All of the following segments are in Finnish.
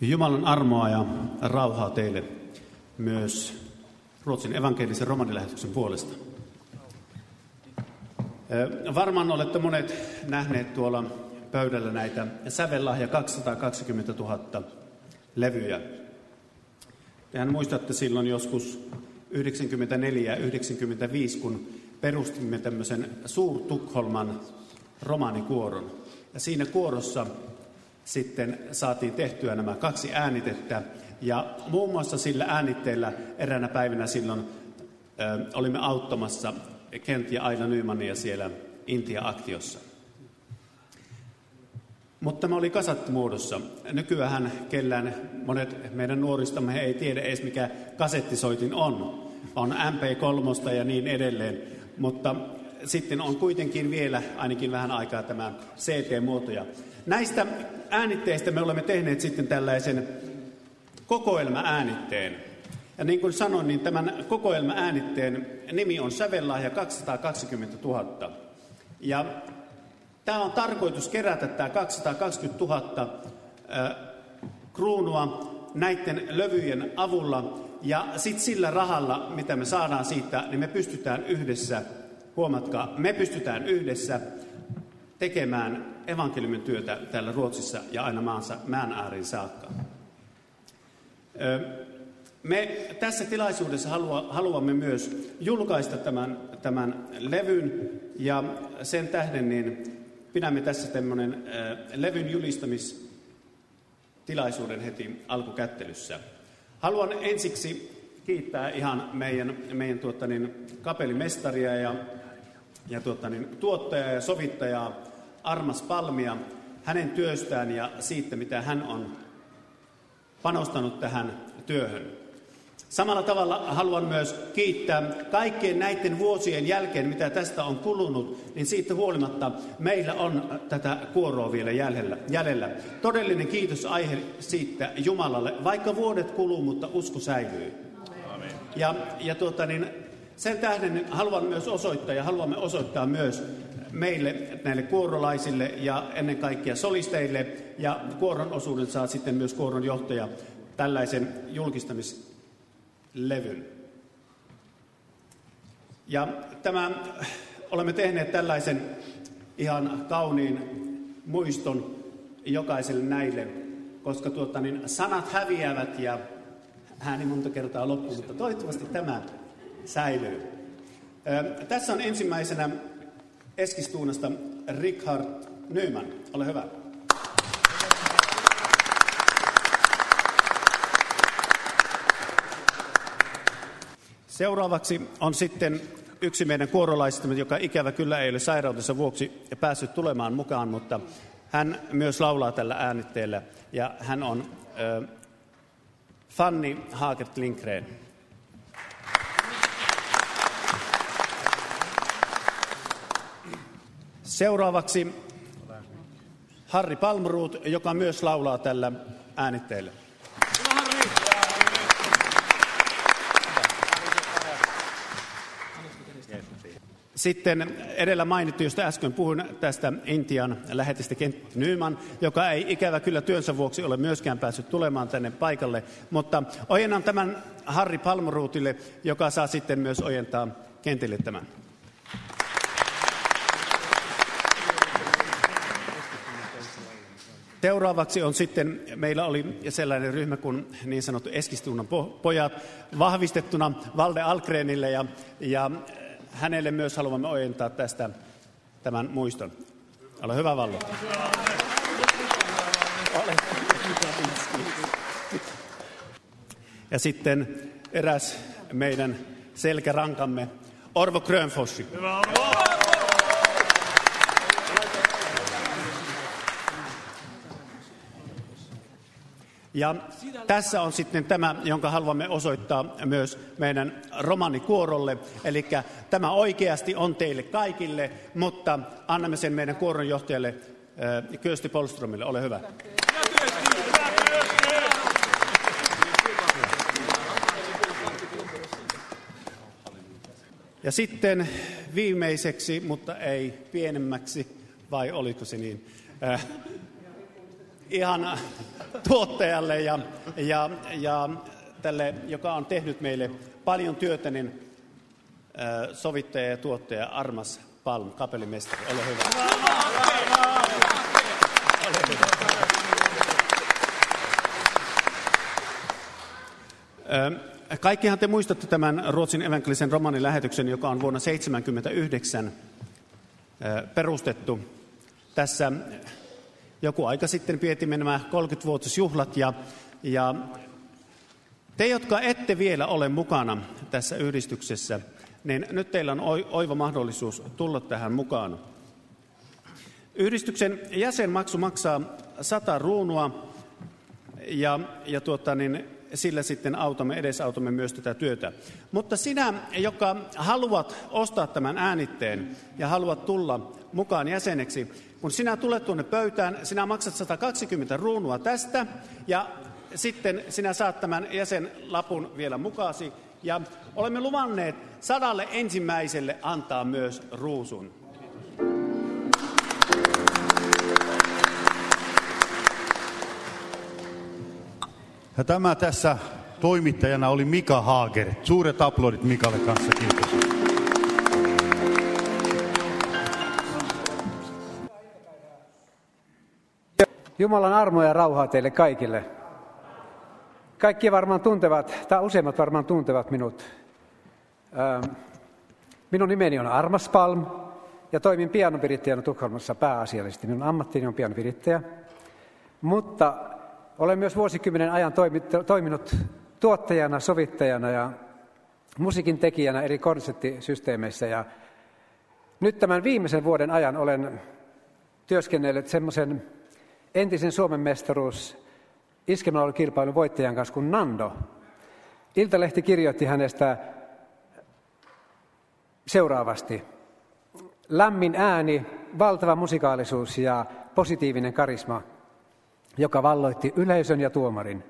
Jumalan armoa ja rauhaa teille myös Ruotsin evankelisen romanilähetyksen puolesta. Varmaan olette monet nähneet tuolla pöydällä näitä sävellahja 220 000 levyjä. Tehän muistatte silloin joskus 94 ja 95, kun perustimme tämmöisen Suur-Tukholman romanikuoron. Ja siinä kuorossa sitten saatiin tehtyä nämä kaksi äänitettä. Ja muun muassa sillä äänitteellä eräänä päivänä silloin ö, olimme auttamassa Kent ja Aila Nymania siellä Intia-aktiossa. Mutta tämä oli kasattimuodossa. Nykyään kellään monet meidän nuoristamme ei tiedä edes mikä kasettisoitin on. On MP3 ja niin edelleen. Mutta sitten on kuitenkin vielä ainakin vähän aikaa tämä CT-muotoja. Näistä äänitteistä me olemme tehneet sitten tällaisen kokoelma-äänitteen. Ja niin kuin sanoin, niin tämän kokoelma-äänitteen nimi on Sävellahja 220 000. Ja tämä on tarkoitus kerätä tämä 220 000 äh, kruunua näiden lövyjen avulla. Ja sitten sillä rahalla, mitä me saadaan siitä, niin me pystytään yhdessä, huomatkaa, me pystytään yhdessä tekemään evankeliumin työtä täällä Ruotsissa ja aina maansa maan ääriin saakka. Me tässä tilaisuudessa haluamme myös julkaista tämän, tämän levyn ja sen tähden niin pidämme tässä tämmöinen levyn julistamistilaisuuden heti alkukättelyssä. Haluan ensiksi kiittää ihan meidän, meidän tuota, niin, kapelimestaria ja, ja niin, tuottajaa ja sovittajaa Armas Palmia hänen työstään ja siitä, mitä hän on panostanut tähän työhön. Samalla tavalla haluan myös kiittää kaikkien näiden vuosien jälkeen, mitä tästä on kulunut, niin siitä huolimatta meillä on tätä kuoroa vielä jäljellä. jäljellä. Todellinen kiitos aihe siitä Jumalalle, vaikka vuodet kuluu, mutta usko säilyy. Amen. Ja, ja tuota, niin sen tähden haluan myös osoittaa ja haluamme osoittaa myös meille, näille kuorolaisille ja ennen kaikkea solisteille. Ja kuoron osuuden saa sitten myös kuoron johtaja tällaisen julkistamislevyn. Ja tämä, olemme tehneet tällaisen ihan kauniin muiston jokaiselle näille, koska tuota, niin sanat häviävät ja ääni monta kertaa loppuu, mutta toivottavasti tämä säilyy. Ö, tässä on ensimmäisenä Eskistuunasta Richard Nyman. Ole hyvä. Seuraavaksi on sitten yksi meidän kuorolaisistamme, joka ikävä kyllä ei ole sairautensa vuoksi päässyt tulemaan mukaan, mutta hän myös laulaa tällä äänitteellä ja hän on äh, Fanny Haakert Lindgren. Seuraavaksi Harri Palmruut, joka myös laulaa tällä äänitteellä. Sitten edellä mainittu, josta äsken puhuin tästä Intian lähetistä Kent Nyman, joka ei ikävä kyllä työnsä vuoksi ole myöskään päässyt tulemaan tänne paikalle, mutta ojennan tämän Harri Palmruutille, joka saa sitten myös ojentaa Kentille tämän. Seuraavaksi on sitten, meillä oli sellainen ryhmä kuin niin sanottu Eskistuunnan pojat vahvistettuna Valde Algrenille ja, ja hänelle myös haluamme ojentaa tästä tämän muiston. Ole hyvä, Vallo. Ole. Ja sitten eräs meidän selkärankamme, Orvo Grönfossi. Hyvä, Ja tässä on sitten tämä, jonka haluamme osoittaa myös meidän romanikuorolle. Eli tämä oikeasti on teille kaikille, mutta annamme sen meidän kuoronjohtajalle äh, Kyösti Polstromille. Ole hyvä. Ja sitten viimeiseksi, mutta ei pienemmäksi, vai oliko se niin? Ihan tuottajalle ja, ja, ja tälle, joka on tehnyt meille paljon työtä, niin sovittaja ja tuottaja Armas Palm, kapellimestari. Ole hyvä. Kaikkihan te muistatte tämän Ruotsin evankelisen romanin lähetyksen, joka on vuonna 1979 perustettu. Tässä joku aika sitten pietimme nämä 30-vuotisjuhlat ja, ja te, jotka ette vielä ole mukana tässä yhdistyksessä, niin nyt teillä on oiva mahdollisuus tulla tähän mukaan. Yhdistyksen jäsenmaksu maksaa 100 ruunua ja, ja tuota, niin sillä sitten autamme, edesautamme myös tätä työtä. Mutta sinä, joka haluat ostaa tämän äänitteen ja haluat tulla mukaan jäseneksi, kun sinä tulet tuonne pöytään, sinä maksat 120 ruunua tästä ja sitten sinä saat tämän jäsenlapun vielä mukaasi. Ja olemme luvanneet sadalle ensimmäiselle antaa myös ruusun. Ja tämä tässä toimittajana oli Mika Haager. Suuret aplodit Mikalle kanssa, kiitos. Jumalan armo ja rauhaa teille kaikille. Kaikki varmaan tuntevat, tai useimmat varmaan tuntevat minut. Minun nimeni on Armas Palm ja toimin pianopirittäjänä Tukholmassa pääasiallisesti. Minun ammattini on pianopirittäjä. Mutta olen myös vuosikymmenen ajan toiminut tuottajana, sovittajana ja musiikin tekijänä eri konserttisysteemeissä. Ja nyt tämän viimeisen vuoden ajan olen työskennellyt semmoisen entisen Suomen mestaruus kilpailun voittajan kanssa kuin Nando. Iltalehti kirjoitti hänestä seuraavasti. Lämmin ääni, valtava musikaalisuus ja positiivinen karisma – joka valloitti yleisön ja tuomarin.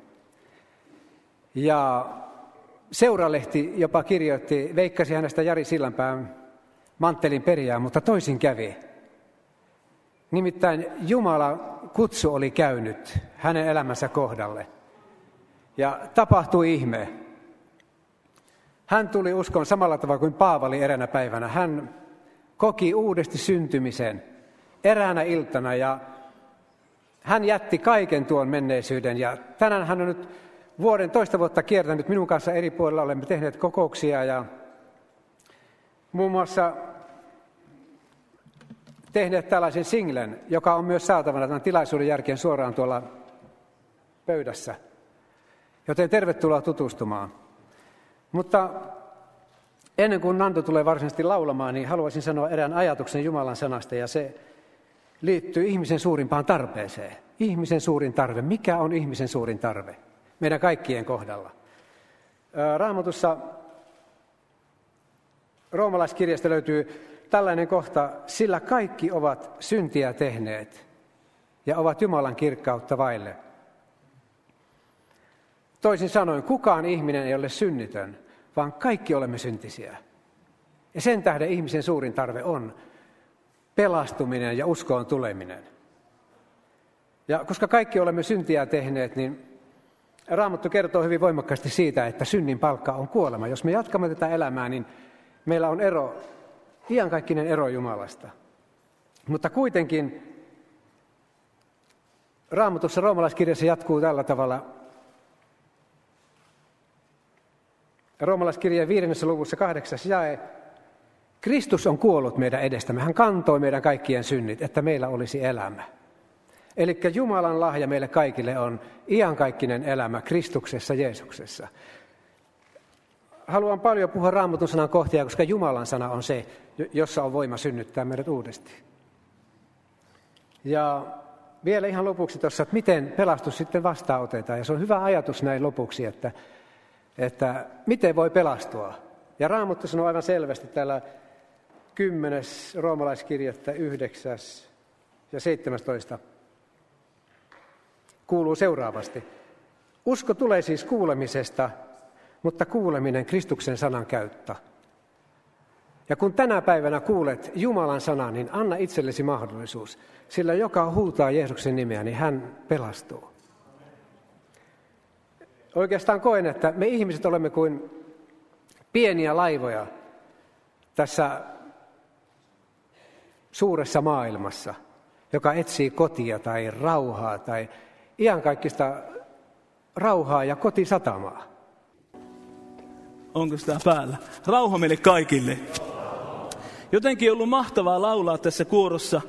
Ja Seuralehti jopa kirjoitti, veikkasi hänestä Jari Sillanpään manttelin periään, mutta toisin kävi. Nimittäin Jumala kutsu oli käynyt hänen elämänsä kohdalle. Ja tapahtui ihme. Hän tuli uskon samalla tavalla kuin Paavali eräänä päivänä. Hän koki uudesti syntymisen eräänä iltana ja hän jätti kaiken tuon menneisyyden ja tänään hän on nyt vuoden toista vuotta kiertänyt minun kanssa eri puolilla. Olemme tehneet kokouksia ja muun muassa tehneet tällaisen singlen, joka on myös saatavana tämän tilaisuuden jälkeen suoraan tuolla pöydässä. Joten tervetuloa tutustumaan. Mutta ennen kuin Nando tulee varsinaisesti laulamaan, niin haluaisin sanoa erään ajatuksen Jumalan sanasta, ja se liittyy ihmisen suurimpaan tarpeeseen. Ihmisen suurin tarve. Mikä on ihmisen suurin tarve? Meidän kaikkien kohdalla. Raamatussa roomalaiskirjasta löytyy tällainen kohta, sillä kaikki ovat syntiä tehneet ja ovat Jumalan kirkkautta vaille. Toisin sanoen, kukaan ihminen ei ole synnitön, vaan kaikki olemme syntisiä. Ja sen tähden ihmisen suurin tarve on pelastuminen ja uskoon tuleminen. Ja koska kaikki olemme syntiä tehneet, niin Raamattu kertoo hyvin voimakkaasti siitä, että synnin palkka on kuolema. Jos me jatkamme tätä elämää, niin meillä on ero, iankaikkinen ero Jumalasta. Mutta kuitenkin Raamatussa roomalaiskirjassa jatkuu tällä tavalla. Roomalaiskirjan viidennessä luvussa kahdeksas jae. Kristus on kuollut meidän edestämme. Hän kantoi meidän kaikkien synnit, että meillä olisi elämä. Eli Jumalan lahja meille kaikille on iankaikkinen elämä Kristuksessa Jeesuksessa. Haluan paljon puhua raamatun sanan kohtia, koska Jumalan sana on se, jossa on voima synnyttää meidät uudesti. Ja vielä ihan lopuksi tuossa, että miten pelastus sitten vastaanotetaan. Ja se on hyvä ajatus näin lopuksi, että, että miten voi pelastua. Ja Raamattu sanoo aivan selvästi täällä 10. roomalaiskirjettä 9. ja 17 kuuluu seuraavasti. Usko tulee siis kuulemisesta, mutta kuuleminen Kristuksen sanan käyttä. Ja kun tänä päivänä kuulet Jumalan sanaa, niin anna itsellesi mahdollisuus. Sillä joka huutaa Jeesuksen nimeä, niin hän pelastuu. Oikeastaan koen, että me ihmiset olemme kuin pieniä laivoja tässä suuressa maailmassa, joka etsii kotia tai rauhaa tai iankaikkista rauhaa ja kotisatamaa. Onko sitä päällä? Rauha meille kaikille. Jotenkin on ollut mahtavaa laulaa tässä kuorossa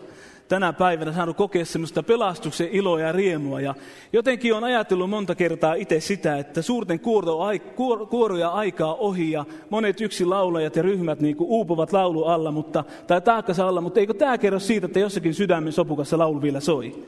tänä päivänä, saanut kokea semmoista pelastuksen iloa ja riemua. Ja jotenkin on ajatellut monta kertaa itse sitä, että suurten kuoroja aikaa ohi ja monet yksi laulajat ja ryhmät niin kuin uupuvat laulu alla, mutta, tai taakkansa alla, mutta eikö tämä kerro siitä, että jossakin sydämen sopukassa laulu vielä soi?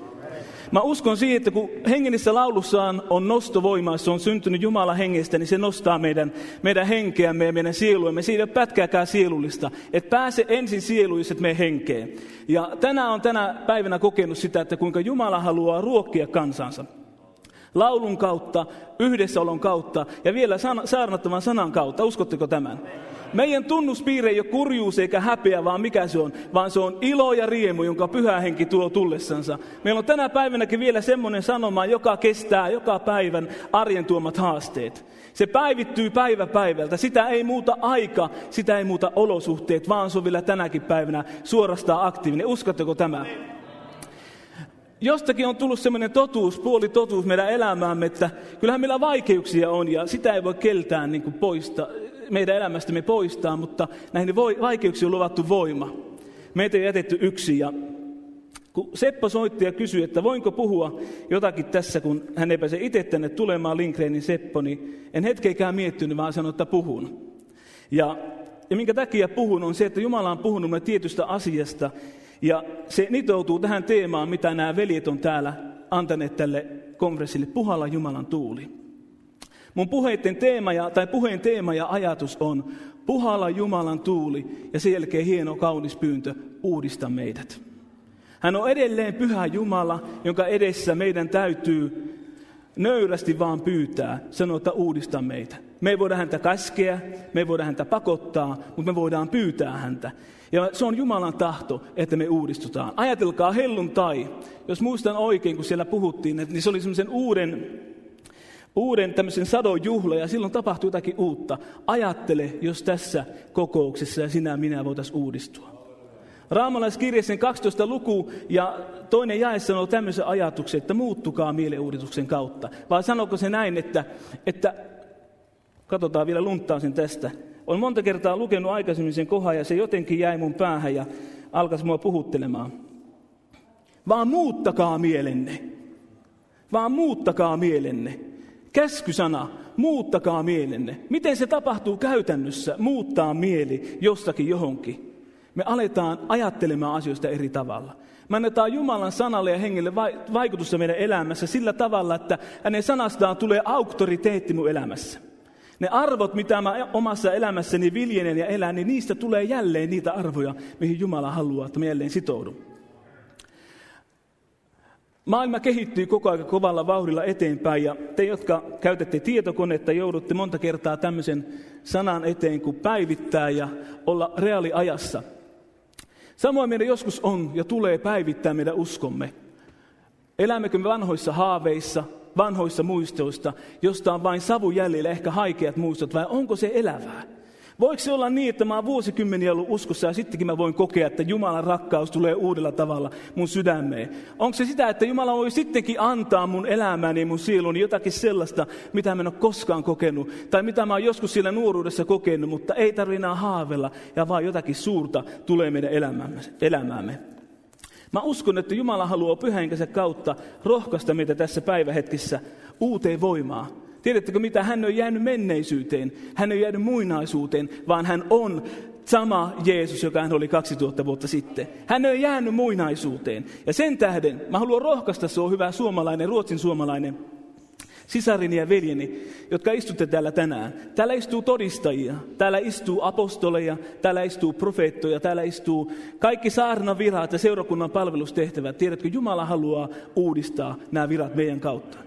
Mä uskon siihen, että kun hengellisessä laulussaan on nostovoimaa, se on syntynyt Jumala hengestä, niin se nostaa meidän, meidän henkeämme ja meidän sieluamme. Siitä ei ole pätkääkään sielullista. Että pääse ensin sieluiset meidän henkeen. Ja tänään on tänä päivänä kokenut sitä, että kuinka Jumala haluaa ruokkia kansansa laulun kautta, yhdessäolon kautta ja vielä saarnattavan sanan kautta. Uskotteko tämän? Meidän tunnuspiire ei ole kurjuus eikä häpeä, vaan mikä se on? Vaan se on ilo ja riemu, jonka pyhä henki tuo tullessansa. Meillä on tänä päivänäkin vielä semmoinen sanoma, joka kestää joka päivän arjen tuomat haasteet. Se päivittyy päivä päivältä. Sitä ei muuta aika, sitä ei muuta olosuhteet, vaan se on vielä tänäkin päivänä suorastaan aktiivinen. Uskotteko tämä? Jostakin on tullut semmoinen totuus, puoli totuus meidän elämäämme, että kyllähän meillä vaikeuksia on ja sitä ei voi keltään niin poistaa, meidän elämästämme poistaa, mutta näihin vaikeuksiin on luvattu voima. Meitä ei jätetty yksin ja kun Seppo soitti ja kysyi, että voinko puhua jotakin tässä, kun hän ei pääse itse tänne tulemaan Lindgrenin Seppo, niin en hetkeikään miettinyt, vaan sanoin, että puhun. Ja, ja minkä takia puhun on se, että Jumala on puhunut me tietystä asiasta, ja se nitoutuu tähän teemaan, mitä nämä veljet on täällä antaneet tälle konferenssille, puhalla Jumalan tuuli. Mun puheiden teema ja, tai puheen teema ja ajatus on puhalla Jumalan tuuli ja sen jälkeen hieno kaunis pyyntö, uudista meidät. Hän on edelleen pyhä Jumala, jonka edessä meidän täytyy nöyrästi vaan pyytää, sanoa, että uudista meitä. Me ei voida häntä käskeä, me ei voida häntä pakottaa, mutta me voidaan pyytää häntä. Ja se on Jumalan tahto, että me uudistutaan. Ajatelkaa helluntai. Jos muistan oikein, kun siellä puhuttiin, niin se oli semmoisen uuden, uuden tämmöisen sadon juhla ja silloin tapahtui jotakin uutta. Ajattele, jos tässä kokouksessa ja sinä ja minä voitaisiin uudistua. Raamalaiskirjassa 12 luku ja toinen jae sanoo tämmöisen ajatuksen, että muuttukaa mieleuudistuksen kautta. Vai sanoko se näin, että, että katsotaan vielä lunttaan sen tästä. Olen monta kertaa lukenut aikaisemmin sen kohan ja se jotenkin jäi mun päähän ja alkaisi mua puhuttelemaan. Vaan muuttakaa mielenne. Vaan muuttakaa mielenne. Käskysana, muuttakaa mielenne. Miten se tapahtuu käytännössä, muuttaa mieli jostakin johonkin? Me aletaan ajattelemaan asioista eri tavalla. Me annetaan Jumalan sanalle ja hengelle vaikutusta meidän elämässä sillä tavalla, että hänen sanastaan tulee auktoriteetti mun elämässä. Ne arvot, mitä mä omassa elämässäni viljenen ja elän, niin niistä tulee jälleen niitä arvoja, mihin Jumala haluaa, että mä jälleen sitoudun. Maailma kehittyy koko ajan kovalla vauhdilla eteenpäin ja te, jotka käytätte tietokonetta, joudutte monta kertaa tämmöisen sanan eteen kuin päivittää ja olla reaaliajassa. Samoin meidän joskus on ja tulee päivittää meidän uskomme. Elämmekö me vanhoissa haaveissa, vanhoissa muistoista, josta on vain savu jäljellä, ehkä haikeat muistot, vai onko se elävää? Voiko se olla niin, että mä oon vuosikymmeniä ollut uskossa ja sittenkin mä voin kokea, että Jumalan rakkaus tulee uudella tavalla mun sydämeen? Onko se sitä, että Jumala voi sittenkin antaa mun elämäni mun sieluni jotakin sellaista, mitä mä en ole koskaan kokenut, tai mitä mä oon joskus siellä nuoruudessa kokenut, mutta ei tarvitse enää haavella, ja vaan jotakin suurta tulee meidän elämäämme. elämäämme. Mä uskon, että Jumala haluaa pyhänkänsä kautta rohkaista meitä tässä päivähetkessä uuteen voimaan. Tiedättekö mitä? Hän on jäänyt menneisyyteen, hän on jäänyt muinaisuuteen, vaan hän on sama Jeesus, joka hän oli 2000 vuotta sitten. Hän on jäänyt muinaisuuteen. Ja sen tähden mä haluan rohkaista, on hyvä suomalainen, ruotsin suomalainen, sisarini ja veljeni, jotka istutte täällä tänään. Täällä istuu todistajia, täällä istuu apostoleja, täällä istuu profeettoja, täällä istuu kaikki saarnavirat ja seurakunnan palvelustehtävät. Tiedätkö, Jumala haluaa uudistaa nämä virat meidän kautta.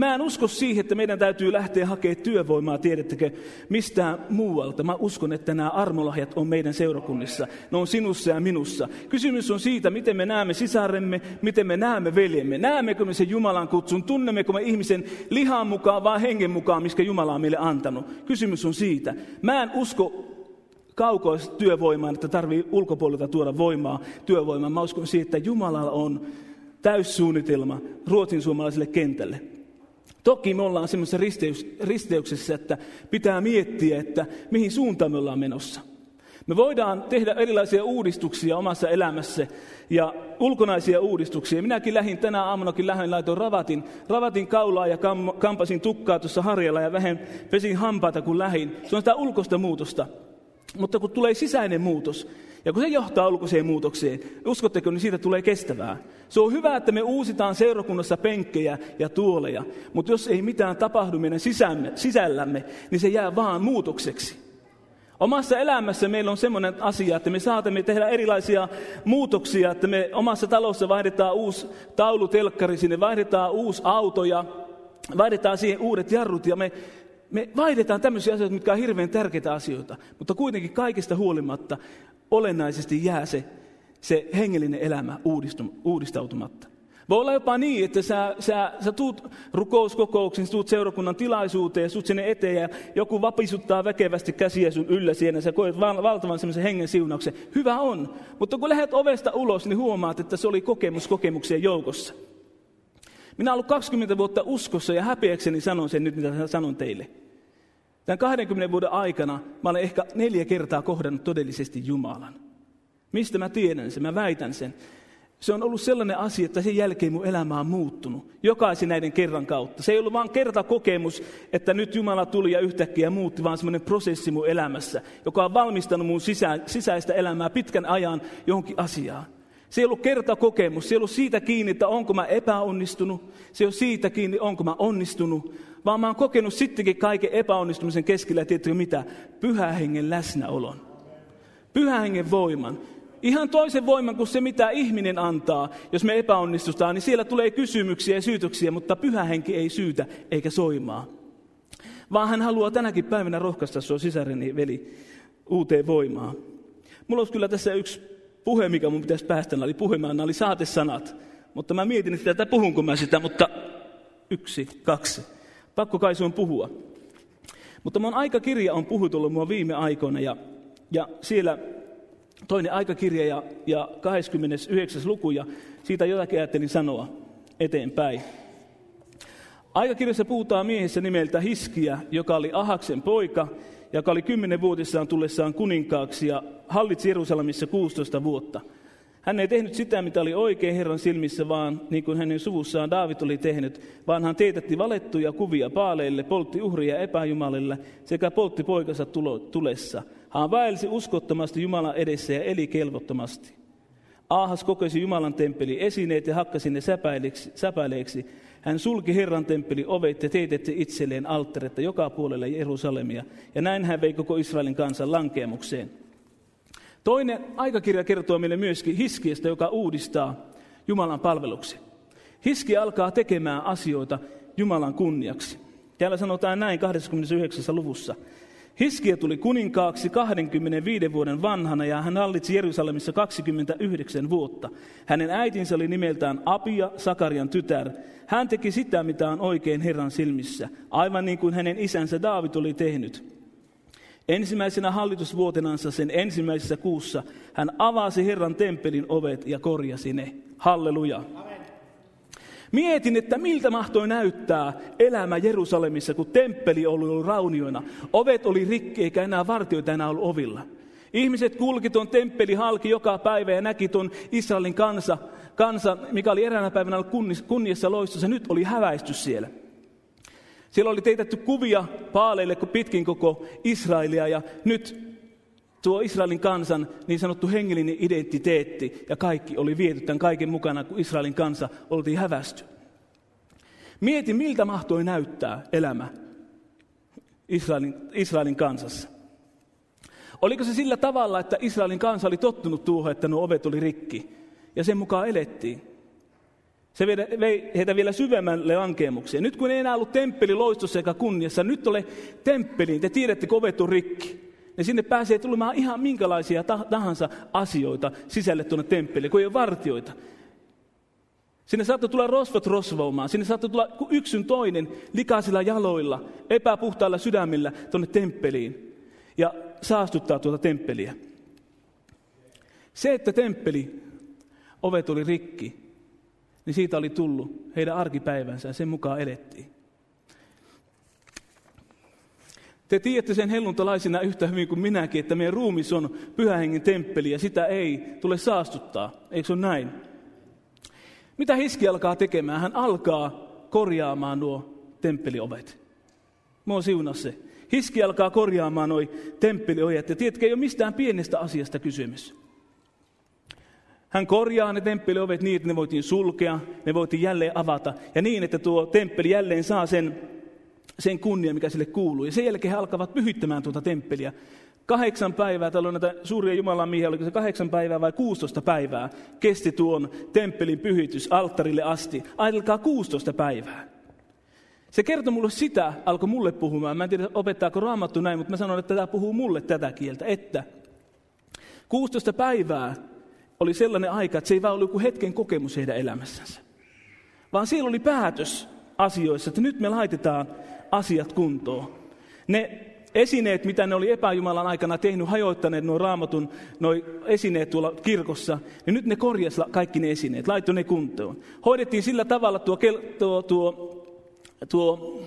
Mä en usko siihen, että meidän täytyy lähteä hakemaan työvoimaa, tiedättekö, mistään muualta. Mä uskon, että nämä armolahjat on meidän seurakunnissa. Ne on sinussa ja minussa. Kysymys on siitä, miten me näemme sisaremme, miten me näemme veljemme. Näemmekö me sen Jumalan kutsun, tunnemmeko me ihmisen lihan mukaan vai hengen mukaan, mikä Jumala on meille antanut. Kysymys on siitä. Mä en usko kaukoista työvoimaan, että tarvii ulkopuolelta tuoda voimaa työvoimaa. Mä uskon siihen, että Jumalalla on täyssuunnitelma ruotsin suomalaiselle kentälle. Toki me ollaan semmoisessa risteys, risteyksessä, että pitää miettiä, että mihin suuntaan me ollaan menossa. Me voidaan tehdä erilaisia uudistuksia omassa elämässä ja ulkonaisia uudistuksia. Minäkin lähdin tänä aamunakin lähdin, laitoin ravatin, ravatin kaulaa ja kam, kampasin tukkaa tuossa harjalla ja vähän pesin hampaita kun lähin. Se on sitä ulkoista muutosta. Mutta kun tulee sisäinen muutos, ja kun se johtaa ulkoiseen muutokseen, uskotteko, niin siitä tulee kestävää. Se on hyvä, että me uusitaan seurakunnassa penkkejä ja tuoleja, mutta jos ei mitään tapahdu meidän sisämme, sisällämme, niin se jää vaan muutokseksi. Omassa elämässä meillä on semmoinen asia, että me saatamme tehdä erilaisia muutoksia, että me omassa talossa vaihdetaan uusi taulutelkkari, sinne vaihdetaan uusi auto ja vaihdetaan siihen uudet jarrut ja me me vaihdetaan tämmöisiä asioita, mitkä on hirveän tärkeitä asioita, mutta kuitenkin kaikista huolimatta olennaisesti jää se, se hengellinen elämä uudistautumatta. Voi olla jopa niin, että sä, sä, sä tuut rukouskokouksiin, sä tuut seurakunnan tilaisuuteen, sut sinne eteen ja joku vapisuttaa väkevästi käsiä sun yllä siinä, ja sä koet val, valtavan semmoisen hengen siunauksen. Hyvä on, mutta kun lähdet ovesta ulos, niin huomaat, että se oli kokemus kokemuksien joukossa. Minä olen ollut 20 vuotta uskossa ja häpeäkseni sanon sen nyt, mitä sanon teille. Tämän 20 vuoden aikana mä olen ehkä neljä kertaa kohdannut todellisesti Jumalan. Mistä mä tiedän sen? Mä väitän sen. Se on ollut sellainen asia, että sen jälkeen mun elämä on muuttunut. Jokaisen näiden kerran kautta. Se ei ollut vain kertakokemus, että nyt Jumala tuli ja yhtäkkiä muutti, vaan semmoinen prosessi mun elämässä, joka on valmistanut mun sisä, sisäistä elämää pitkän ajan johonkin asiaan. Se ei ollut kertakokemus, se ei ollut siitä kiinni, että onko mä epäonnistunut, se ei ole siitä kiinni, onko mä onnistunut, vaan mä oon kokenut sittenkin kaiken epäonnistumisen keskellä, tiedätkö mitä? Pyhä hengen läsnäolon. Pyhä hengen voiman. Ihan toisen voiman kuin se, mitä ihminen antaa, jos me epäonnistutaan, niin siellä tulee kysymyksiä ja syytöksiä, mutta pyhä henki ei syytä eikä soimaa. Vaan hän haluaa tänäkin päivänä rohkaista sinua sisareni veli uuteen voimaan. Mulla olisi kyllä tässä yksi puhe, mikä mun pitäisi päästä, oli puhumaan, nämä oli saatesanat. Mutta mä mietin sitä, että puhunko mä sitä, mutta yksi, kaksi. Pakko kai sun puhua. Mutta mun aikakirja on puhutullut mua viime aikoina ja, ja siellä toinen aikakirja ja, ja 29. luku ja siitä jotakin ajattelin sanoa eteenpäin. Aikakirjassa puhutaan miehessä nimeltä Hiskiä, joka oli Ahaksen poika joka oli kymmenenvuotisaan tullessaan kuninkaaksi ja hallitsi Jerusalemissa 16 vuotta. Hän ei tehnyt sitä, mitä oli oikein Herran silmissä, vaan niin kuin hänen suvussaan Daavid oli tehnyt, vaan hän teetätti valettuja kuvia paaleille, poltti uhria epäjumalille sekä poltti poikansa tulessa. Hän vaelsi uskottomasti Jumalan edessä ja eli kelvottomasti. Aahas kokoisi Jumalan temppeli esineet ja hakkasi ne säpäileeksi, hän sulki Herran temppeli ovet ja teetetti itselleen alttaretta joka puolelle Jerusalemia. Ja näin hän vei koko Israelin kansan lankeemukseen. Toinen aikakirja kertoo meille myöskin Hiskiästä, joka uudistaa Jumalan palveluksen. Hiski alkaa tekemään asioita Jumalan kunniaksi. Täällä sanotaan näin 29. luvussa. Hiskia tuli kuninkaaksi 25 vuoden vanhana ja hän hallitsi Jerusalemissa 29 vuotta. Hänen äitinsä oli nimeltään Apia, Sakarian tytär. Hän teki sitä, mitä on oikein Herran silmissä, aivan niin kuin hänen isänsä Daavid oli tehnyt. Ensimmäisenä hallitusvuotenansa sen ensimmäisessä kuussa hän avasi Herran temppelin ovet ja korjasi ne. Halleluja. Amen. Mietin, että miltä mahtoi näyttää elämä Jerusalemissa, kun temppeli oli ollut raunioina. Ovet oli rikki, eikä enää vartioita enää ollut ovilla. Ihmiset kulki tuon temppeli halki joka päivä ja näki tuon Israelin kansa, kansa mikä oli eräänä päivänä ollut kunniassa loistossa. Nyt oli häväistys siellä. Siellä oli teitetty kuvia paaleille pitkin koko Israelia ja nyt tuo Israelin kansan niin sanottu hengellinen identiteetti ja kaikki oli viety tämän kaiken mukana, kun Israelin kansa oltiin hävästy. Mieti, miltä mahtoi näyttää elämä Israelin, Israelin kansassa. Oliko se sillä tavalla, että Israelin kansa oli tottunut tuohon, että nuo ovet oli rikki, ja sen mukaan elettiin? Se vei heitä vielä syvemmälle lankeemukseen. Nyt kun ei enää ollut temppeli loistossa eikä kunniassa, nyt ole temppeliin, te tiedätte, kovettu rikki. Ja sinne pääsee tulemaan ihan minkälaisia tahansa asioita sisälle tuonne temppeliin, kun ei ole vartioita. Sinne saattoi tulla rosvot rosvoumaan, sinne saattoi tulla yksyn toinen likaisilla jaloilla, epäpuhtailla sydämillä tuonne temppeliin ja saastuttaa tuota temppeliä. Se, että temppeli ovet oli rikki, niin siitä oli tullut heidän arkipäivänsä ja sen mukaan elettiin. Te tiedätte sen helluntalaisina yhtä hyvin kuin minäkin, että meidän ruumis on pyhähengen temppeli ja sitä ei tule saastuttaa. Eikö se ole näin? Mitä Hiski alkaa tekemään? Hän alkaa korjaamaan nuo temppeliovet. Mua siunaa se. Hiski alkaa korjaamaan nuo temppeliovet. Ja tiedätkö, ei ole mistään pienestä asiasta kysymys. Hän korjaa ne temppeliovet niin, että ne voitiin sulkea, ne voitiin jälleen avata. Ja niin, että tuo temppeli jälleen saa sen, sen kunnia, mikä sille kuuluu. Ja sen jälkeen he alkavat pyhittämään tuota temppeliä. Kahdeksan päivää, täällä on näitä suuria Jumalan miehiä, oliko se kahdeksan päivää vai 16 päivää, kesti tuon temppelin pyhitys alttarille asti. Ajatelkaa 16 päivää. Se kertoi mulle sitä, alkoi mulle puhumaan. Mä en tiedä, opettaako raamattu näin, mutta mä sanon, että tämä puhuu mulle tätä kieltä, että 16 päivää oli sellainen aika, että se ei vaan ollut joku hetken kokemus heidän elämässänsä. Vaan siellä oli päätös asioissa, että nyt me laitetaan asiat kuntoon. Ne esineet, mitä ne oli epäjumalan aikana tehnyt, hajoittaneet nuo raamatun nuo esineet tuolla kirkossa, niin nyt ne korjasi kaikki ne esineet, laittoi ne kuntoon. Hoidettiin sillä tavalla, tuo, tuo, tuo, tuo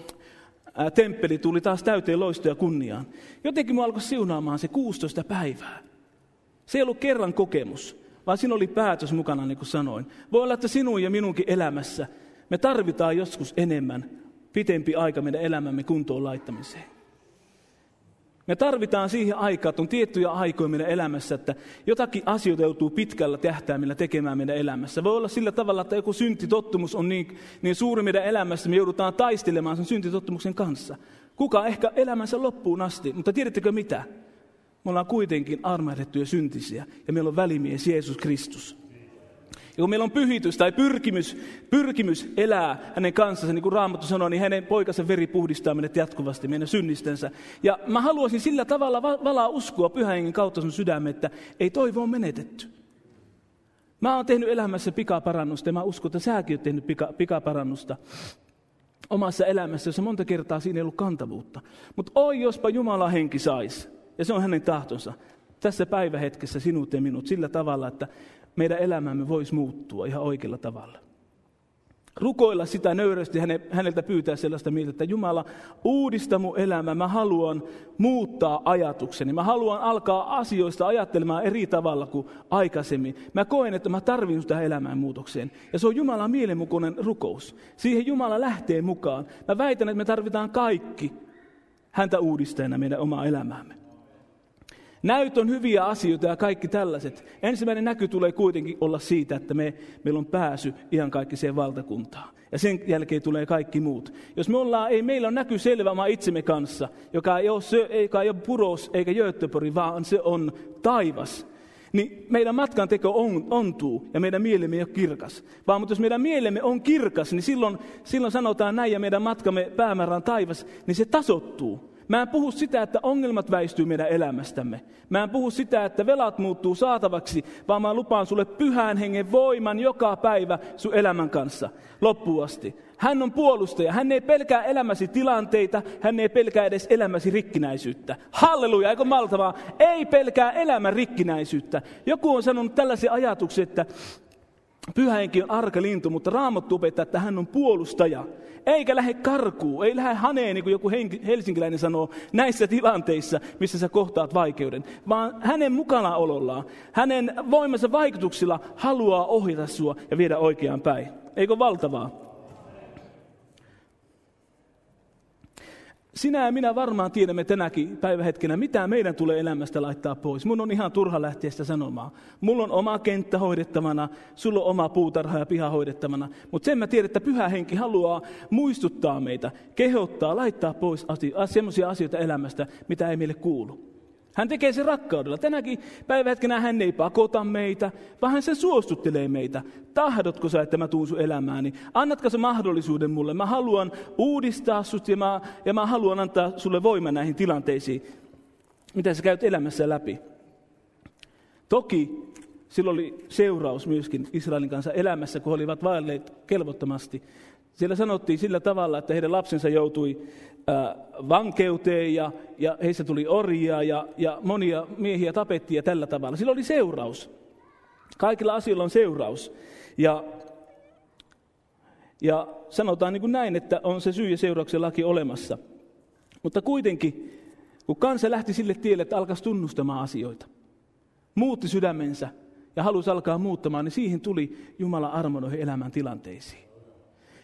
ää, temppeli tuli taas täyteen loistoja ja kunniaan. Jotenkin minua alkoi siunaamaan se 16 päivää. Se ei ollut kerran kokemus, vaan siinä oli päätös mukana, niin kuin sanoin. Voi olla, että sinun ja minunkin elämässä me tarvitaan joskus enemmän, pitempi aika meidän elämämme kuntoon laittamiseen. Me tarvitaan siihen aikaan, että on tiettyjä aikoja meidän elämässä, että jotakin asioita joutuu pitkällä tähtäimellä tekemään meidän elämässä. Voi olla sillä tavalla, että joku syntitottumus on niin, niin suuri meidän elämässä, me joudutaan taistelemaan sen syntitottumuksen kanssa. Kuka ehkä elämänsä loppuun asti, mutta tiedättekö mitä? Me ollaan kuitenkin armahdettuja syntisiä ja meillä on välimies Jeesus Kristus. Ja kun meillä on pyhitys tai pyrkimys, pyrkimys elää hänen kanssansa, niin kuin Raamattu sanoo, niin hänen poikansa veri puhdistaa meidät jatkuvasti meidän synnistensä. Ja mä haluaisin sillä tavalla valaa uskoa pyhän kautta sun sydämme, että ei toivo on menetetty. Mä oon tehnyt elämässä pikaparannusta ja mä uskon, että säkin oot tehnyt pika, pikaparannusta omassa elämässä, jossa monta kertaa siinä ei ollut kantavuutta. Mutta oi, jospa Jumala henki saisi, ja se on hänen tahtonsa, tässä päivähetkessä sinut ja minut sillä tavalla, että meidän elämämme voisi muuttua ihan oikealla tavalla. Rukoilla sitä nöyrästi häneltä pyytää sellaista mieltä, että Jumala, uudista mun elämä. Mä haluan muuttaa ajatukseni. Mä haluan alkaa asioista ajattelemaan eri tavalla kuin aikaisemmin. Mä koen, että mä tarvitsen tähän elämään muutokseen. Ja se on Jumalan mielenmukainen rukous. Siihen Jumala lähtee mukaan. Mä väitän, että me tarvitaan kaikki häntä uudistajana meidän omaa elämäämme. Näyt on hyviä asioita ja kaikki tällaiset. Ensimmäinen näky tulee kuitenkin olla siitä, että me, meillä on pääsy ihan kaikkiseen valtakuntaan. Ja sen jälkeen tulee kaikki muut. Jos me ollaan, ei meillä on näky selvä oma itsemme kanssa, joka ei ole, se, joka ei ole puros eikä Göteborg, vaan se on taivas, niin meidän matkan teko on, ontuu ja meidän mielemme ei ole kirkas. Vaan mutta jos meidän mielemme on kirkas, niin silloin, silloin sanotaan näin ja meidän matkamme päämäärä on taivas, niin se tasottuu. Mä en puhu sitä, että ongelmat väistyy meidän elämästämme. Mä en puhu sitä, että velat muuttuu saatavaksi, vaan mä lupaan sulle pyhän hengen voiman joka päivä sun elämän kanssa loppuun asti. Hän on puolustaja. Hän ei pelkää elämäsi tilanteita, hän ei pelkää edes elämäsi rikkinäisyyttä. Halleluja, eikö maltavaa? Ei pelkää elämän rikkinäisyyttä. Joku on sanonut tällaisen ajatuksen, että Pyhä henki on arka lintu, mutta Raamattu opettaa, että hän on puolustaja. Eikä lähde karkuun, ei lähde haneen, niin kuin joku helsinkiläinen sanoo, näissä tilanteissa, missä sä kohtaat vaikeuden. Vaan hänen mukanaolollaan, hänen voimansa vaikutuksilla haluaa ohjata sua ja viedä oikeaan päin. Eikö valtavaa? Sinä ja minä varmaan tiedämme tänäkin päivähetkenä, mitä meidän tulee elämästä laittaa pois. Mun on ihan turha lähteä sitä sanomaan. Mulla on oma kenttä hoidettavana, sulla on oma puutarha ja piha hoidettavana. Mutta sen mä tiedän, että pyhä henki haluaa muistuttaa meitä, kehottaa, laittaa pois asio- sellaisia asioita elämästä, mitä ei meille kuulu. Hän tekee sen rakkaudella. Tänäkin päivähetkenä hän ei pakota meitä, vaan hän sen suostuttelee meitä. Tahdotko sä, että mä tuun sun elämääni? Annatko se mahdollisuuden mulle? Mä haluan uudistaa sut ja mä, ja mä haluan antaa sulle voiman näihin tilanteisiin, mitä sä käyt elämässä läpi. Toki sillä oli seuraus myöskin Israelin kanssa elämässä, kun he olivat vaelleet kelvottomasti. Siellä sanottiin sillä tavalla, että heidän lapsensa joutui vankeuteen ja, ja heistä tuli orjia ja, ja monia miehiä tapettiin ja tällä tavalla. Sillä oli seuraus. Kaikilla asioilla on seuraus. Ja, ja sanotaan niin kuin näin, että on se syy ja seurauksen laki olemassa. Mutta kuitenkin, kun kansa lähti sille tielle, että alkaisi tunnustamaan asioita, muutti sydämensä ja halusi alkaa muuttamaan, niin siihen tuli Jumala armo noihin elämän tilanteisiin.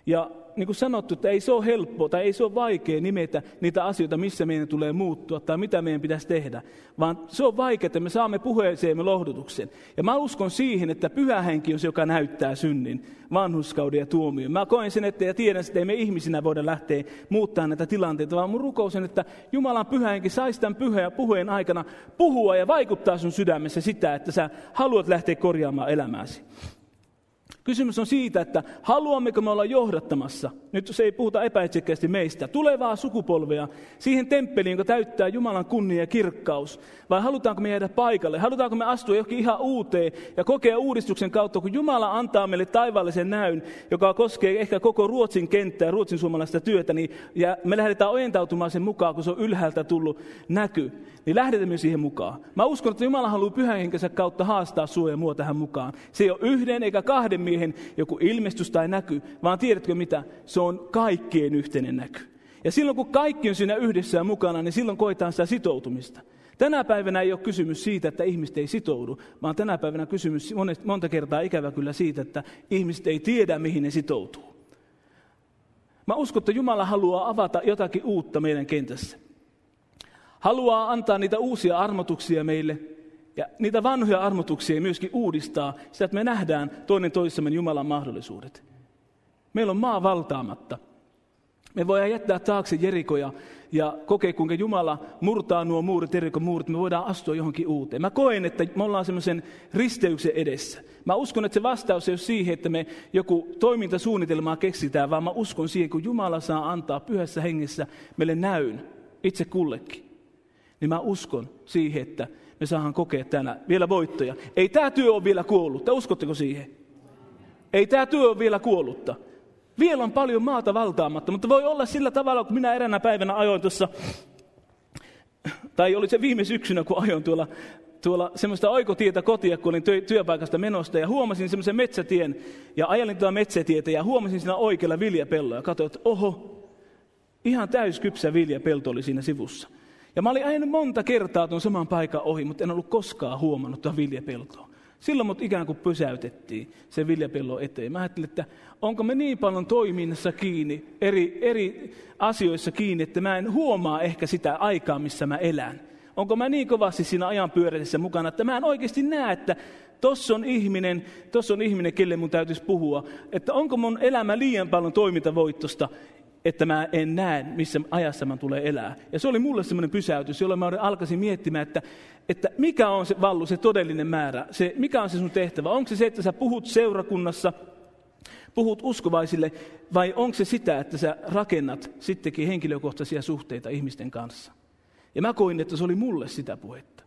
Ja niin kuin sanottu, että ei se ole helppo tai ei se ole vaikea nimetä niitä asioita, missä meidän tulee muuttua tai mitä meidän pitäisi tehdä, vaan se on vaikea, että me saamme puheeseemme lohdutuksen. Ja mä uskon siihen, että pyhä henki on se, joka näyttää synnin, vanhuskauden ja tuomion. Mä koen sen, että ja tiedän, että ei me ihmisinä voida lähteä muuttamaan näitä tilanteita, vaan mun rukous on, että Jumalan pyhä henki saisi tämän pyhä puheen aikana puhua ja vaikuttaa sun sydämessä sitä, että sä haluat lähteä korjaamaan elämääsi. Kysymys on siitä, että haluammeko me olla johdattamassa, nyt se ei puhuta epäitsekkäästi meistä, tulevaa sukupolvea siihen temppeliin, joka täyttää Jumalan kunnia ja kirkkaus, vai halutaanko me jäädä paikalle, halutaanko me astua johonkin ihan uuteen ja kokea uudistuksen kautta, kun Jumala antaa meille taivaallisen näyn, joka koskee ehkä koko Ruotsin kenttää, ruotsin suomalaista työtä, niin, ja me lähdetään ojentautumaan sen mukaan, kun se on ylhäältä tullut näky, niin lähdetään myös siihen mukaan. Mä uskon, että Jumala haluaa pyhän kautta haastaa sinua ja mua tähän mukaan. Se ei ole yhden eikä kahden miehen joku ilmestys tai näky, vaan tiedätkö mitä? Se on kaikkien yhteinen näky. Ja silloin kun kaikki on siinä yhdessä mukana, niin silloin koetaan sitä sitoutumista. Tänä päivänä ei ole kysymys siitä, että ihmiset ei sitoudu, vaan tänä päivänä kysymys monta kertaa ikävä kyllä siitä, että ihmiset ei tiedä, mihin ne sitoutuu. Mä uskon, että Jumala haluaa avata jotakin uutta meidän kentässä. Haluaa antaa niitä uusia armotuksia meille, ja niitä vanhoja armotuksia myöskin uudistaa, sitä että me nähdään toinen toisemme Jumalan mahdollisuudet. Meillä on maa valtaamatta. Me voidaan jättää taakse Jerikoja ja kokea, kuinka Jumala murtaa nuo muurit, Jerikon muurit. Me voidaan astua johonkin uuteen. Mä koen, että me ollaan semmoisen risteyksen edessä. Mä uskon, että se vastaus ei ole siihen, että me joku toimintasuunnitelmaa keksitään, vaan mä uskon siihen, kun Jumala saa antaa pyhässä hengessä meille näyn itse kullekin. Niin mä uskon siihen, että me saadaan kokea tänä vielä voittoja. Ei tämä työ ole vielä kuollut. Te uskotteko siihen? Ei tämä työ ole vielä kuollutta. Vielä on paljon maata valtaamatta, mutta voi olla sillä tavalla, kun minä eräänä päivänä ajoin tuossa, tai oli se viime syksynä, kun ajoin tuolla, tuolla semmoista oikotietä kotia, kun olin työpaikasta menosta, ja huomasin semmoisen metsätien, ja ajelin tuota metsätietä, ja huomasin siinä oikealla viljapelloa, ja katsoin, että oho, ihan täyskypsä viljapelto oli siinä sivussa. Ja mä olin ajanut monta kertaa tuon saman paikan ohi, mutta en ollut koskaan huomannut tuon viljapeltoa. Silloin mut ikään kuin pysäytettiin se viljapello eteen. Mä ajattelin, että onko me niin paljon toiminnassa kiinni, eri, eri asioissa kiinni, että mä en huomaa ehkä sitä aikaa, missä mä elän. Onko mä niin kovasti siinä ajan pyöräisessä mukana, että mä en oikeasti näe, että tossa on ihminen, tossa on ihminen, kelle mun täytyisi puhua. Että onko mun elämä liian paljon toimintavoittosta, että mä en näe, missä ajassa mä tulee elää. Ja se oli mulle semmoinen pysäytys, jolloin mä alkaisin miettimään, että, että mikä on se vallu, se todellinen määrä, se, mikä on se sun tehtävä. Onko se se, että sä puhut seurakunnassa, puhut uskovaisille, vai onko se sitä, että sä rakennat sittenkin henkilökohtaisia suhteita ihmisten kanssa. Ja mä koin, että se oli mulle sitä puhetta.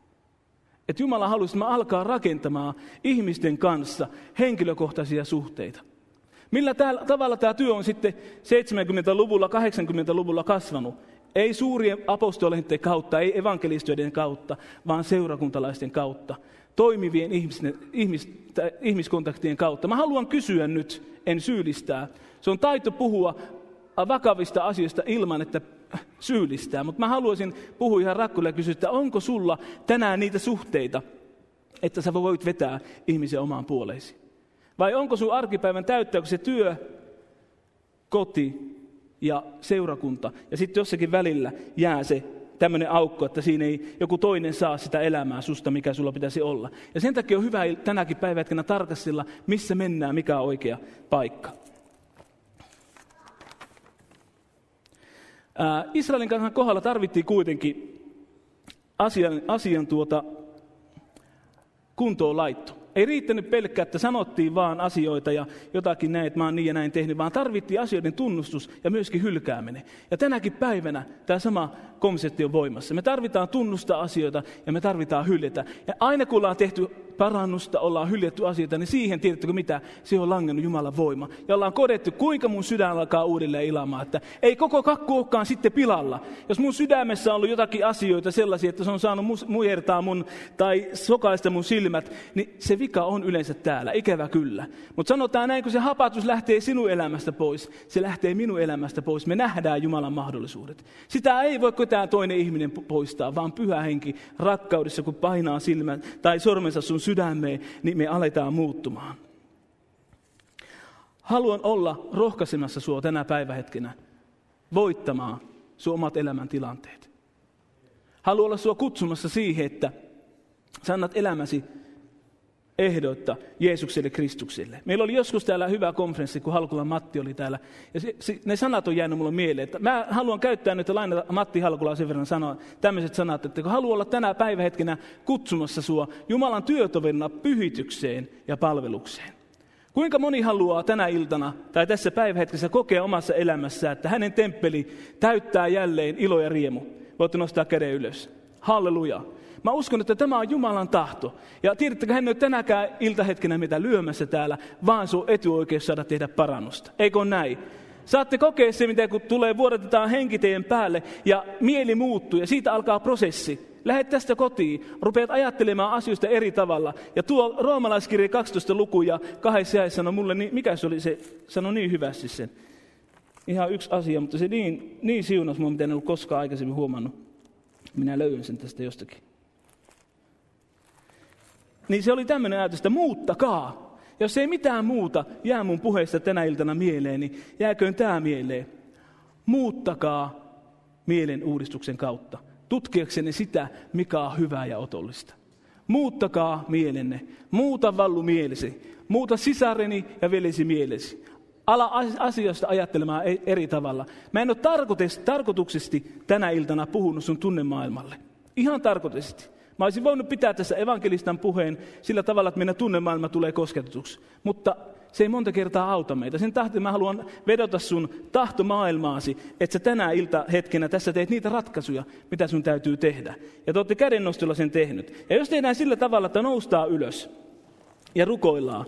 Että Jumala halusi, että mä alkaa rakentamaan ihmisten kanssa henkilökohtaisia suhteita. Millä täällä, tavalla tämä työ on sitten 70-luvulla, 80-luvulla kasvanut? Ei suurien apostolien kautta, ei evankelistoiden kautta, vaan seurakuntalaisten kautta, toimivien ihmisten, ihmis, ihmiskontaktien kautta. Mä haluan kysyä nyt, en syyllistää. Se on taito puhua vakavista asioista ilman, että syyllistää. Mutta mä haluaisin puhua ihan rakkuille ja kysyä, että onko sulla tänään niitä suhteita, että sä voit vetää ihmisen omaan puoleesi? Vai onko sun arkipäivän täyttääkö se työ, koti ja seurakunta? Ja sitten jossakin välillä jää se tämmöinen aukko, että siinä ei joku toinen saa sitä elämää susta, mikä sulla pitäisi olla. Ja sen takia on hyvä tänäkin päivätkänä tarkastella, missä mennään, mikä on oikea paikka. Ää, Israelin kansan kohdalla tarvittiin kuitenkin asian, asian tuota kuntoon laitto. Ei riittänyt pelkkä, että sanottiin vaan asioita ja jotakin näin, että mä oon niin ja näin tehnyt, vaan tarvittiin asioiden tunnustus ja myöskin hylkääminen. Ja tänäkin päivänä tämä sama konsepti on voimassa. Me tarvitaan tunnustaa asioita ja me tarvitaan hyljetä. Ja aina kun ollaan tehty parannusta, ollaan hyljetty asioita, niin siihen, tiedättekö mitä, se on langennut Jumalan voima. Ja ollaan kodettu, kuinka mun sydän alkaa uudelleen ilamaan, että ei koko kakku olekaan sitten pilalla. Jos mun sydämessä on ollut jotakin asioita sellaisia, että se on saanut mujertaa mun tai sokaista mun silmät, niin se vika on yleensä täällä, ikävä kyllä. Mutta sanotaan näin, kun se hapatus lähtee sinun elämästä pois, se lähtee minun elämästä pois. Me nähdään Jumalan mahdollisuudet. Sitä ei voi ketään toinen ihminen poistaa, vaan pyhä henki rakkaudessa, kun painaa silmän tai sormensa sun sydämeen, niin me aletaan muuttumaan. Haluan olla rohkaisemassa sinua tänä päivähetkenä voittamaan sinun omat elämäntilanteet. Haluan olla sinua kutsumassa siihen, että sä annat elämäsi ehdoitta Jeesukselle Kristukselle. Meillä oli joskus täällä hyvä konferenssi, kun Halkulan Matti oli täällä. Ja se, se, ne sanat on jäänyt mulle mieleen. Että mä haluan käyttää nyt lainata Matti Halkulaa sen verran sanoa tämmöiset sanat, että kun haluan olla tänä päivähetkenä kutsumassa sua Jumalan työtoverina pyhitykseen ja palvelukseen. Kuinka moni haluaa tänä iltana tai tässä päivähetkessä kokea omassa elämässä, että hänen temppeli täyttää jälleen ilo ja riemu? Voitte nostaa käden ylös. Halleluja. Mä uskon, että tämä on Jumalan tahto. Ja tiedättekö, hän ei ole tänäkään iltahetkenä mitä lyömässä täällä, vaan sun etuoikeus saada tehdä parannusta. Eikö näin? Saatte kokea se, mitä kun tulee, vuodatetaan henki teidän päälle ja mieli muuttuu ja siitä alkaa prosessi. Lähet tästä kotiin, rupeat ajattelemaan asioista eri tavalla. Ja tuo roomalaiskirja 12 luku ja kahdessa jäi sanoi mulle, niin mikä se oli se, sanoi niin hyvästi sen. Ihan yksi asia, mutta se niin, niin siunas mua, mitä en ollut koskaan aikaisemmin huomannut. Minä löydän sen tästä jostakin niin se oli tämmöinen ajatus, että muuttakaa. Jos ei mitään muuta jää mun puheesta tänä iltana mieleen, niin jääköön tämä mieleen. Muuttakaa mielen uudistuksen kautta, tutkiaksenne sitä, mikä on hyvää ja otollista. Muuttakaa mielenne, muuta vallu mielesi, muuta sisareni ja velesi mielesi. Ala asioista ajattelemaan e- eri tavalla. Mä en ole tarkoituksesti tänä iltana puhunut sun tunnemaailmalle. Ihan tarkoituksesti. Mä olisin voinut pitää tässä evankelistan puheen sillä tavalla, että meidän tunnemaailma tulee kosketetuksi. Mutta se ei monta kertaa auta meitä. Sen tahti mä haluan vedota sun tahtomaailmaasi, että sä tänä ilta hetkenä tässä teet niitä ratkaisuja, mitä sun täytyy tehdä. Ja te olette kädennostolla sen tehnyt. Ja jos tehdään sillä tavalla, että noustaa ylös ja rukoillaan,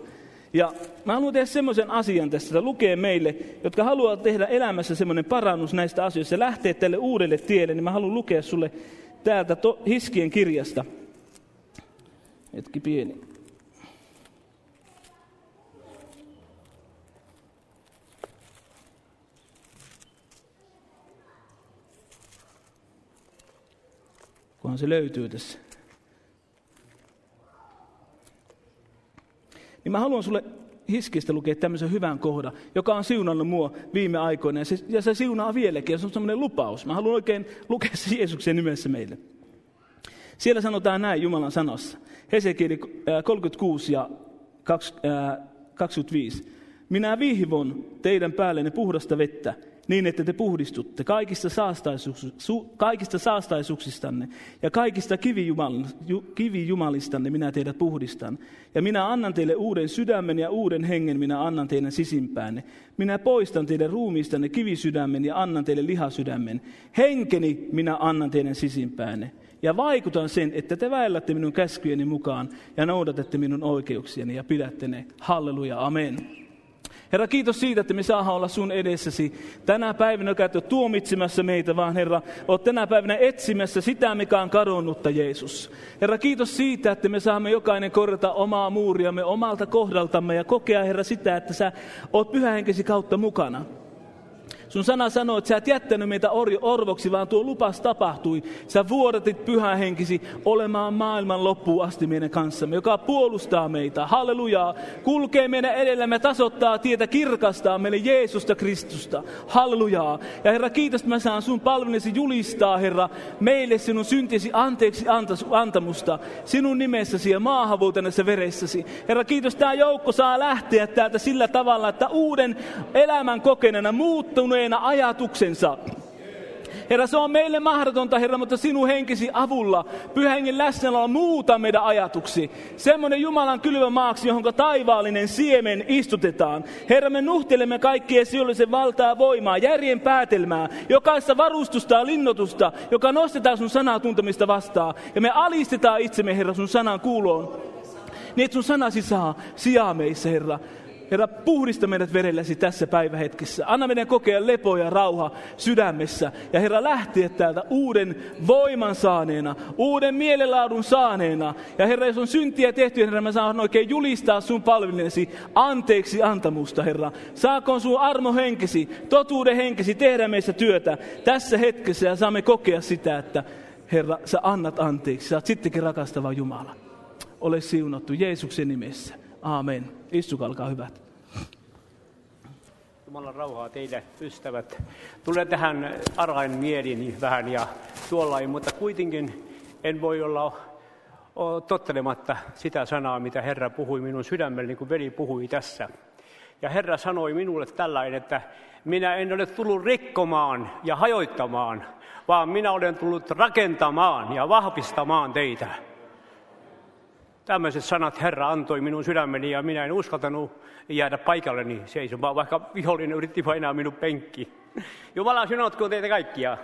ja mä haluan tehdä semmoisen asian tässä, että lukee meille, jotka haluaa tehdä elämässä semmoinen parannus näistä asioista, lähteä tälle uudelle tielle, niin mä haluan lukea sulle täältä to, Hiskien kirjasta. Hetki pieni. Kunhan se löytyy tässä. Niin mä haluan sulle Hiskistä lukea tämmöisen hyvän kohdan, joka on siunannut mua viime aikoina. Ja se, ja se siunaa vieläkin, ja se on semmoinen lupaus. Mä haluan oikein lukea se Jeesuksen nimessä meille. Siellä sanotaan näin Jumalan sanossa. Hesekieli 36 ja 25. Minä vihvon teidän päällenne puhdasta vettä, niin että te puhdistutte kaikista, su, kaikista saastaisuuksistanne ja kaikista kivijumalistanne minä teidät puhdistan. Ja minä annan teille uuden sydämen ja uuden hengen minä annan teidän sisimpäänne. Minä poistan teidän ruumiistanne kivisydämen ja annan teille lihasydämen. Henkeni minä annan teidän sisimpäänne. Ja vaikutan sen, että te väellätte minun käskyjeni mukaan ja noudatatte minun oikeuksiani ja pidätte ne. Halleluja, amen. Herra, kiitos siitä, että me saadaan olla sun edessäsi. Tänä päivänä, joka et ole tuomitsemassa meitä, vaan Herra, oot tänä päivänä etsimässä sitä, mikä on kadonnutta, Jeesus. Herra, kiitos siitä, että me saamme jokainen korjata omaa muuriamme omalta kohdaltamme ja kokea, Herra, sitä, että sä oot pyhähenkesi kautta mukana. Sun sana sanoo, että sä et jättänyt meitä or- orvoksi, vaan tuo lupas tapahtui. Sä vuodatit pyhähenkisi olemaan maailman loppuun asti meidän kanssamme, joka puolustaa meitä. Hallelujaa. Kulkee meidän edellämme, tasoittaa tietä, kirkastaa meille Jeesusta Kristusta. Hallelujaa. Ja Herra, kiitos, että mä saan sun palvelisi julistaa, Herra, meille sinun syntisi anteeksi antamusta. Sinun nimessäsi ja maahavuutenessa veressäsi. Herra, kiitos, tämä joukko saa lähteä täältä sillä tavalla, että uuden elämän kokeneena muuttuneen kokeneena ajatuksensa. Herra, se on meille mahdotonta, Herra, mutta sinun henkisi avulla, pyhängen läsnäololla muuta meidän ajatuksi. Semmoinen Jumalan kylvä maaksi, johon taivaallinen siemen istutetaan. Herra, me nuhtelemme kaikkien sijoillisen valtaa voimaa, järjen päätelmää, jokaista varustusta ja linnotusta, joka nostetaan sun sanaa tuntemista vastaan. Ja me alistetaan itsemme, Herra, sun sanan kuuloon. Niin, että sun sanasi saa sijaa meissä, Herra. Herra, puhdista meidät verelläsi tässä päivähetkessä. Anna meidän kokea lepo ja rauha sydämessä. Ja Herra, lähteä täältä uuden voiman saaneena, uuden mielenlaadun saaneena. Ja Herra, jos on syntiä tehty, Herra, mä saan oikein julistaa sun palvelinesi anteeksi antamusta, Herra. Saakoon sun armo henkesi, totuuden henkesi tehdä meissä työtä tässä hetkessä ja saamme kokea sitä, että Herra, sä annat anteeksi. Sä oot sittenkin rakastava Jumala. Ole siunattu Jeesuksen nimessä. Aamen. Istukalkaa hyvät. Jumalan rauhaa teille, ystävät. Tulen tähän arain mielini vähän ja tuollain, mutta kuitenkin en voi olla tottelematta sitä sanaa, mitä Herra puhui minun sydämelle, niin kuin veli puhui tässä. Ja Herra sanoi minulle tällainen, että minä en ole tullut rikkomaan ja hajoittamaan, vaan minä olen tullut rakentamaan ja vahvistamaan teitä. Tämmöiset sanat Herra antoi minun sydämeni ja minä en uskaltanut jäädä paikalleni seisomaan, vaikka vihollinen yritti painaa minun penkki. Jumala sinutkoon teitä kaikkia.